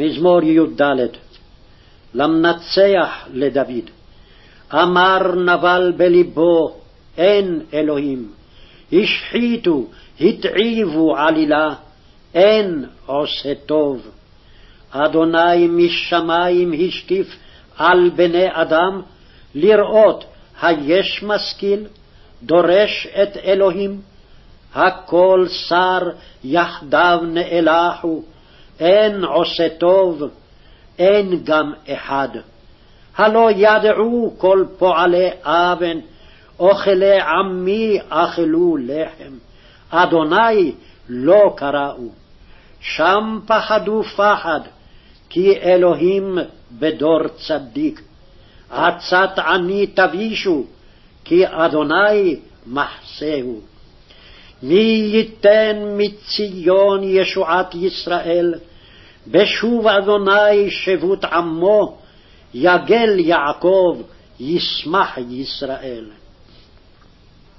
מזמור י"ד למנצח לדוד. אמר נבל בלבו, אין אלוהים. השחיתו, התעיבו עלילה, אין עושה טוב. אדוני משמים השקיף על בני אדם, לראות היש משכיל, דורש את אלוהים. הכל שר יחדיו נאלחו, אין עושה טוב, אין גם אחד. הלא ידעו כל פועלי אבן, אוכלי עמי אכלו לחם, אדוני לא קראו. שם פחדו פחד, כי אלוהים בדור צדיק. עצת עני תבישו, כי אדוני מחסהו. מי ייתן מציון ישועת ישראל, בשוב אדוני שבות עמו, יגל יעקב, ישמח ישראל.